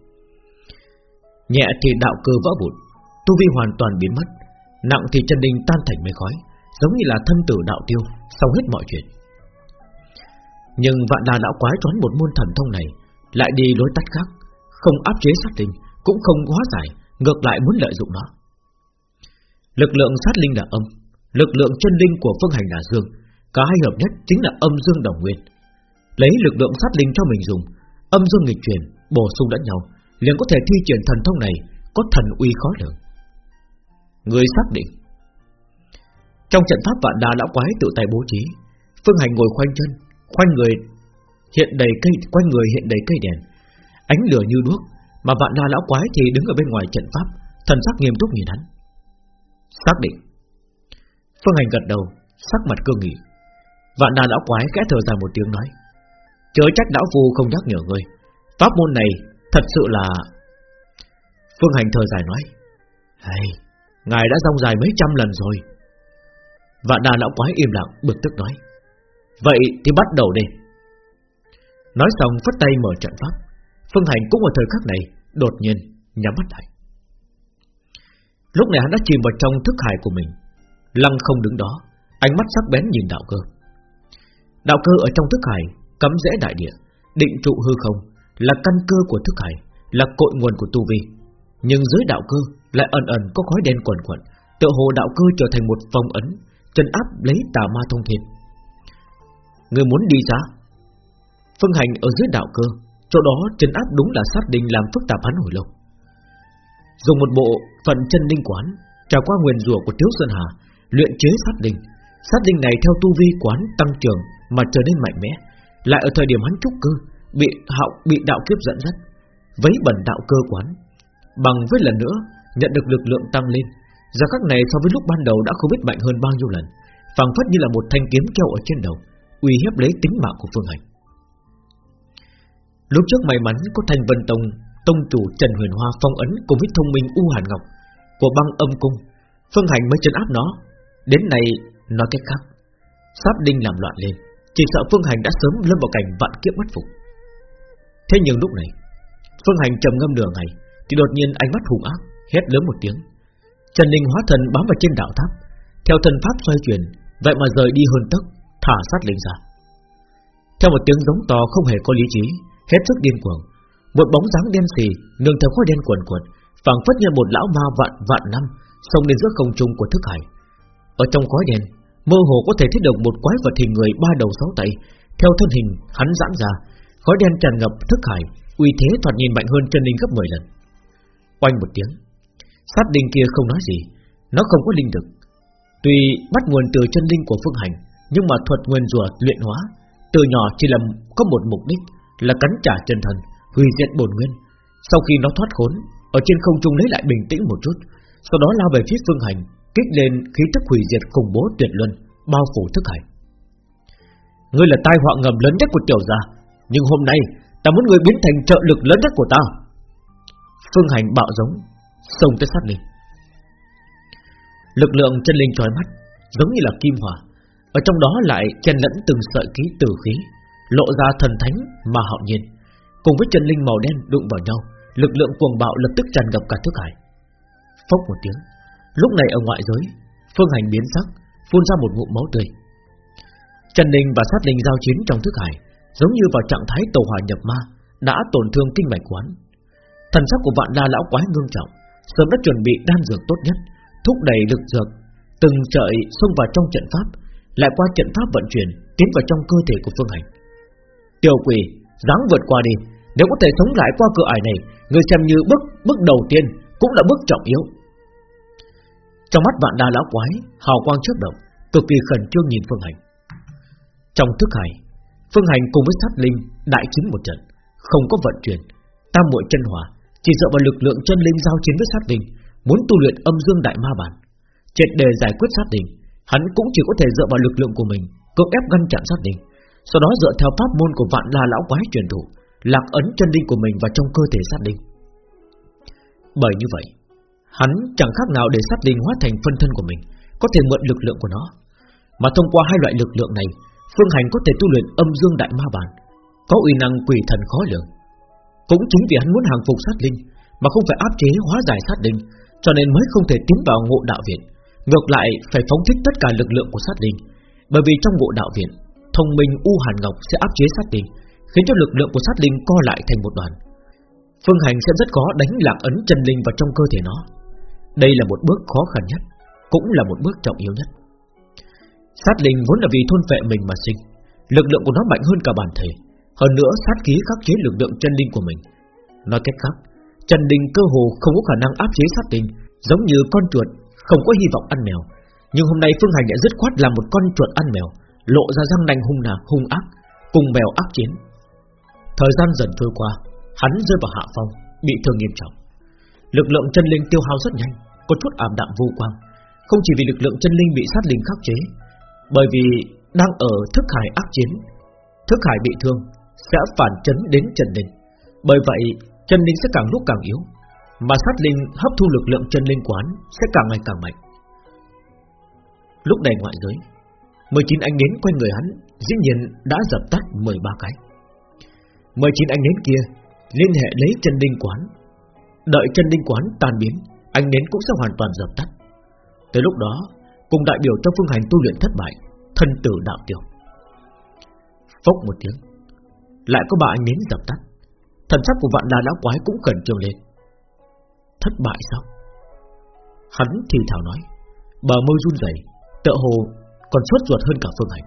Nhẹ thì đạo cơ vỡ vụn, Tu vi hoàn toàn biến mất, Nặng thì chân linh tan thành mây khói, Giống như là thân tử đạo tiêu Xong hết mọi chuyện. Nhưng vạn đà đạo quái choán một môn thần thông này Lại đi lối tắt khác, Không áp chế sát linh, Cũng không hóa giải Ngược lại muốn lợi dụng nó. Lực lượng sát linh là âm, Lực lượng chân linh của phương hành là dương. Cả hai hợp nhất chính là âm dương đồng nguyên. Lấy lực lượng sát linh cho mình dùng, Âm dương nghịch chuyển, Bổ sung lẫn nhau, liền có thể thi triển thần thông này, Có thần uy khó lường. Người xác định. Trong trận pháp vạn đa lão quái tự tay bố trí, Phương Hành ngồi khoanh chân, Khoanh người, hiện đầy cây, Quanh người hiện đầy cây đèn. Ánh lửa như đuốc mà vạn đa lão quái thì đứng ở bên ngoài trận pháp, Thần sắc nghiêm túc nhìn hắn. Xác định. Phương Hành gật đầu, Sắc mặt cương nghị. Vạn đà lão quái kẽ thở dài một tiếng nói, Chớ trách lão phu không nhắc nhở người Pháp môn này thật sự là Phương Hành thở dài nói Hay Ngài đã rong dài mấy trăm lần rồi. Vạn đà lão quái im lặng, bực tức nói, Vậy thì bắt đầu đi. Nói xong, phất tay mở trận pháp. Phương Hành cũng ở thời khắc này Đột nhiên nhắm mắt lại Lúc này hắn đã chìm vào trong thức hải của mình Lăng không đứng đó Ánh mắt sắc bén nhìn đạo cơ Đạo cơ ở trong thức hải Cấm rẽ đại địa Định trụ hư không Là căn cơ của thức hải Là cội nguồn của tu vi Nhưng dưới đạo cơ lại ẩn ẩn có khói đen quẩn quẩn, tựa hồ đạo cơ trở thành một phong ấn, chân áp lấy tà ma thông thiên. Người muốn đi ra? Phương hành ở dưới đạo cơ, chỗ đó chân áp đúng là sát đình làm phức tạp hắn hồi lâu. Dùng một bộ phận chân linh quán, trải qua nguyên rủa của Tiếu Sơn Hà, luyện chế sát đình. Sát đình này theo tu vi quán tăng trưởng mà trở nên mạnh mẽ, lại ở thời điểm hắn trúc cơ bị hạo bị đạo kiếp dẫn dắt, vấy bẩn đạo cơ quán, bằng với lần nữa nhận được lực lượng tăng lên. Giờ khắc này so với lúc ban đầu đã không biết mạnh hơn bao nhiêu lần, phảng phất như là một thanh kiếm treo ở trên đầu, uy hiếp lấy tính mạng của Phương Hành. Lúc trước may mắn có Thanh Vân Tông tông chủ Trần Huyền Hoa phong ấn cùng với thông minh U Hàn Ngọc của băng âm cung, Phương Hành mới chân áp nó. Đến nay nói cách khác, sát đinh làm loạn lên, chỉ sợ Phương Hành đã sớm lâm vào cảnh vạn kiếp bất phục. Thế nhưng lúc này, Phương Hành trầm ngâm nửa ngày, thì đột nhiên ánh mắt hung ác, hét lớn một tiếng. Trần Linh hóa thần bám vào trên đạo tháp, theo thần pháp xoay chuyển, vậy mà rời đi hơn tấc, thả sát linh ra. Theo một tiếng giống to không hề có lý trí, hết sức điên cuồng, một bóng dáng đen xì nương theo khói đen cuồn cuộn, phảng phất như một lão ma vạn vạn năm xông lên giữa không trung của thức hải. Ở trong khói đen, mơ hồ có thể thấy được một quái vật hình người ba đầu sáu tay, theo thân hình hắn giãn ra, khói đen tràn ngập thức hải, uy thế thoạt nhìn mạnh hơn chân linh gấp 10 lần. Oanh một tiếng, Sát đinh kia không nói gì Nó không có linh lực Tuy bắt nguồn từ chân linh của Phương Hành Nhưng mà thuật nguyên rùa luyện hóa Từ nhỏ chỉ là có một mục đích là cắn trả chân thần Hủy diệt bổn nguyên. Sau khi nó thoát khốn Ở trên không trung lấy lại bình tĩnh một chút Sau đó lao về phía Phương Hành Kích lên khí tức hủy diệt khủng bố tuyệt luân Bao phủ thức hải. Ngươi là tai họa ngầm lớn nhất của tiểu gia Nhưng hôm nay Ta muốn ngươi biến thành trợ lực lớn nhất của ta. Phương Hành bạo giống xông tới sát linh. Lực lượng chân linh trói mắt, giống như là kim hỏa, ở trong đó lại chen lẫn từng sợi khí tử khí, lộ ra thần thánh mà hạo nhiên, Cùng với chân linh màu đen đụng vào nhau Lực lượng cuồng bạo lập tức tràn ngập cả thức hải. Phốc một tiếng Lúc này ở ngoại giới Phương hành biến sắc Phun ra một ngụm máu tươi. Chân linh và sát linh giao chiến trong thức hải Giống như vào trạng thái tàu hỏa nhập ma Đã tổn thương kinh mạch quán. Thần sắc của vạn la lão quái ngưng trọng Sớm đã chuẩn bị đan dược tốt nhất Thúc đẩy lực dược Từng sợi xông vào trong trận pháp Lại qua trận pháp vận chuyển Tiến vào trong cơ thể của Phương Hành. Tiểu quỷ, dáng vượt qua đi. Nếu có thể sống lại qua cửa ải này Người xem như bước bước đầu tiên Cũng là bước trọng yếu. Trong mắt vạn đa lão quái Hào quang chớp động Cực kỳ khẩn trương nhìn Phương Hành. Trong thức hải Phương Hành cùng với sát linh đại chiến một trận Không có vận chuyển. Tam muội chân hòa, Chỉ dựa vào lực lượng chân linh giao chiến với sát linh Muốn tu luyện âm dương đại ma bản. Triệt đề giải quyết sát linh Hắn cũng chỉ có thể dựa vào lực lượng của mình Cưỡng ép ngăn chặn sát linh. Sau đó dựa theo pháp môn của vạn la lão quái truyền thủ Lạc ấn chân linh của mình vào trong cơ thể sát linh. Bởi như vậy, Hắn chẳng khác nào để sát linh hóa thành phân thân của mình, Có thể mượn lực lượng của nó. Mà thông qua hai loại lực lượng này, Phương Hành có thể tu luyện âm dương đại ma bản Có uy năng quỷ thần khó lường. Cũng chính vì hắn muốn hàng phục sát linh, Mà không phải áp chế hóa giải sát linh, Cho nên mới không thể tiến vào ngộ đạo viện, Ngược lại phải phóng thích tất cả lực lượng của sát linh. Bởi vì trong ngộ đạo viện Thông minh U Hàn Ngọc sẽ áp chế sát linh Khiến cho lực lượng của sát linh co lại thành một đoàn. Phương Hành sẽ rất khó đánh lạc ấn chân linh vào trong cơ thể nó. Đây là một bước khó khăn nhất, Cũng là một bước trọng yếu nhất. Sát linh vốn là vì thôn vệ mình mà sinh, Lực lượng của nó mạnh hơn cả bản thể. Hơn nữa, sát khí khắc chế lực lượng chân linh của mình. Nói cách khác, chân linh cơ hồ không có khả năng áp chế sát linh Giống như con chuột Không có hy vọng ăn mèo. Nhưng hôm nay Phương Hành đã dứt khoát làm một con chuột ăn mèo. Lộ ra răng nanh hung nạc, hung ác, Cùng mèo ác chiến. Thời gian dần trôi qua, Hắn rơi vào hạ phong, Bị thương nghiêm trọng. Lực lượng chân linh tiêu hao rất nhanh, Có chút ảm đạm vô quang. Không chỉ vì lực lượng chân linh bị sát linh khắc chế, bởi vì đang ở thức hải ác chiến, Thức hải bị thương Sẽ phản chấn đến chân linh. Bởi vậy, chân linh sẽ càng lúc càng yếu, Mà sát linh hấp thu lực lượng chân linh quán Sẽ càng ngày càng mạnh. Lúc này ngoại giới 19 anh nến quanh người hắn Dĩ nhiên đã dập tắt 13 cái 19 anh nến kia Liên hệ lấy chân linh quán Đợi chân linh quán tan biến Anh nến cũng sẽ hoàn toàn dập tắt Tới lúc đó cùng đại biểu cho phương hành tu luyện thất bại, thân tử đạo tiêu. Phốc một tiếng, lại có ba anh nến dập tắt. Thần sắc của vạn đà lão quái cũng khẩn trương lên. Thất bại sao? Hắn thì thảo nói, bờ môi run rẩy, tựa hồ còn suốt ruột hơn cả phương hành.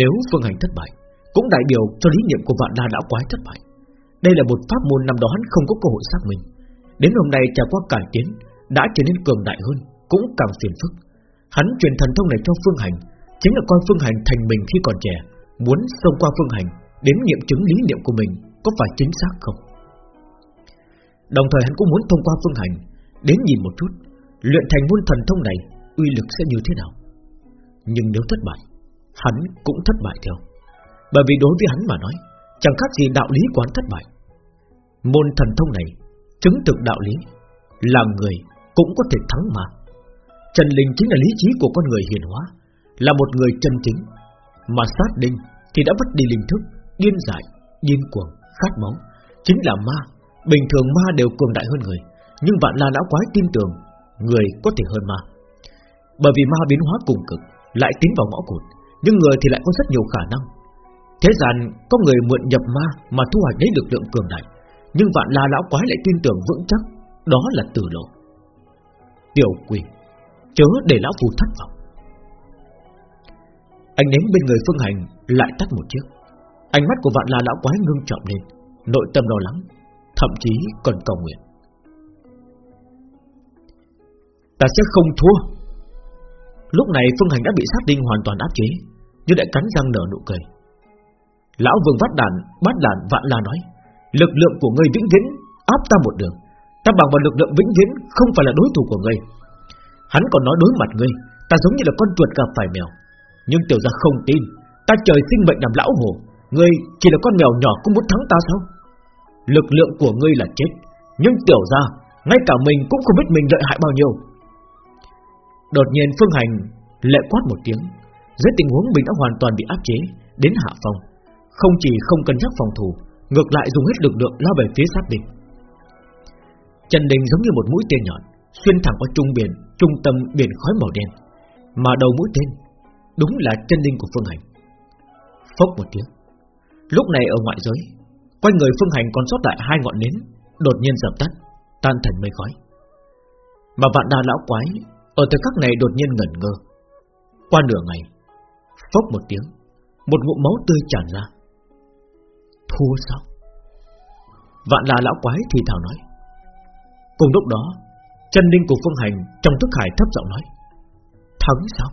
Nếu phương hành thất bại, cũng đại biểu cho lý niệm của vạn la đã quái thất bại. Đây là một pháp môn năm đó hắn không có cơ hội xác minh. Đến hôm nay trải qua cải tiến, đã trở nên cường đại hơn, cũng càng phiền phức. Hắn truyền thần thông này cho Phương Hành, chính là coi Phương Hành thành mình khi còn trẻ, muốn xông qua Phương Hành đến nghiệm chứng lý niệm của mình có phải chính xác không. Đồng thời hắn cũng muốn thông qua Phương Hành đến nhìn một chút, luyện thành môn thần thông này uy lực sẽ như thế nào. Nhưng nếu thất bại, hắn cũng thất bại theo. Bởi vì đối với hắn mà nói, chẳng khác gì đạo lý quán thất bại. Môn thần thông này chứng thực đạo lý, là người cũng có thể thắng mà. Trần Linh chính là lý trí của con người hiền hóa Là một người chân chính Mà sát đinh thì đã mất đi linh thức Điên dại, điên cuồng, khát máu Chính là ma Bình thường ma đều cường đại hơn người Nhưng vạn la lão quái tin tưởng Người có thể hơn ma Bởi vì ma biến hóa cùng cực lại tiến vào ngõ cụt. Nhưng người thì lại có rất nhiều khả năng. Thế gian có người mượn nhập ma Mà thu hoạch lấy lực lượng cường đại. Nhưng vạn la lão quái lại tin tưởng vững chắc, Đó là tử lộ. Tiểu quỷ, Chớ để lão phù thất vọng Anh đến bên người Phương Hành, Lại tắt một chiếc. Ánh mắt của vạn la lão quái ngưng trọng lên, Nội tâm lo lắng, Thậm chí còn cầu nguyện. Ta sẽ không thua. Lúc này Phương Hành đã bị sát đinh hoàn toàn áp chế, Nhưng lại cắn răng nở nụ cười. Lão vương vắt đàn bát đàn vạn la nói, Lực lượng của ngươi vĩnh viễn áp ta một đường. Ta bằng vào lực lượng vĩnh viễn Không phải là đối thủ của ngươi. Hắn còn nói đối mặt ngươi, Ta giống như là con chuột gặp phải mèo. Nhưng tiểu gia không tin, Ta trời sinh mệnh làm lão hồ, Ngươi chỉ là con mèo nhỏ cũng muốn thắng ta sao? Lực lượng của ngươi là chết, Nhưng tiểu gia, Ngay cả mình cũng không biết mình lợi hại bao nhiêu. Đột nhiên Phương Hành lệ quát một tiếng. Dưới tình huống mình đã hoàn toàn bị áp chế, Đến hạ phòng. Không chỉ không cân nhắc phòng thủ, Ngược lại dùng hết lực lượng lao về phía sát địch. Trần Đình giống như một mũi tên nhọn, Xuyên thẳng qua trung biển, Trung tâm biển khói màu đen. Mà đầu mũi tên Đúng là chân linh của Phương Hành. Phốc một tiếng. Lúc này ở ngoại giới, Quanh người Phương Hành còn sót lại hai ngọn nến, Đột nhiên dập tắt, Tan thành mây khói. Mà vạn đa lão quái ở thời khắc này đột nhiên ngẩn ngơ. Qua nửa ngày, Phốc một tiếng, Một ngụm máu tươi tràn ra. Thua sao? Vạn là lão quái thì thảo nói. Cùng lúc đó, Chân linh của Phương Hành trong thức hải thấp giọng nói. Thắng sao?